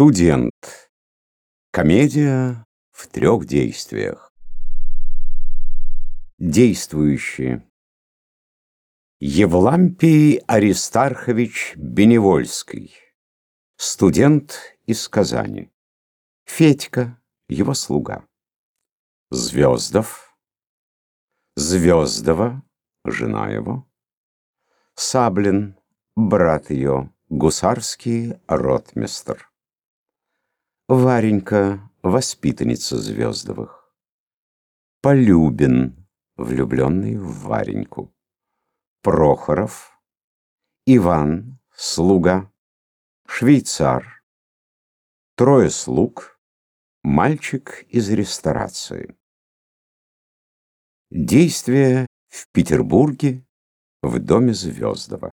Студент. Комедия в трех действиях. Действующие. Евлампий Аристархович Беневольский. Студент из Казани. Федька, его слуга. Звездов. Звездова, жена его. Саблин, брат ее, гусарский ротмистр. Варенька, воспитанница Звездовых. Полюбин, влюбленный в Вареньку. Прохоров, Иван, слуга, швейцар, трое слуг, мальчик из ресторации. Действие в Петербурге в доме Звездова.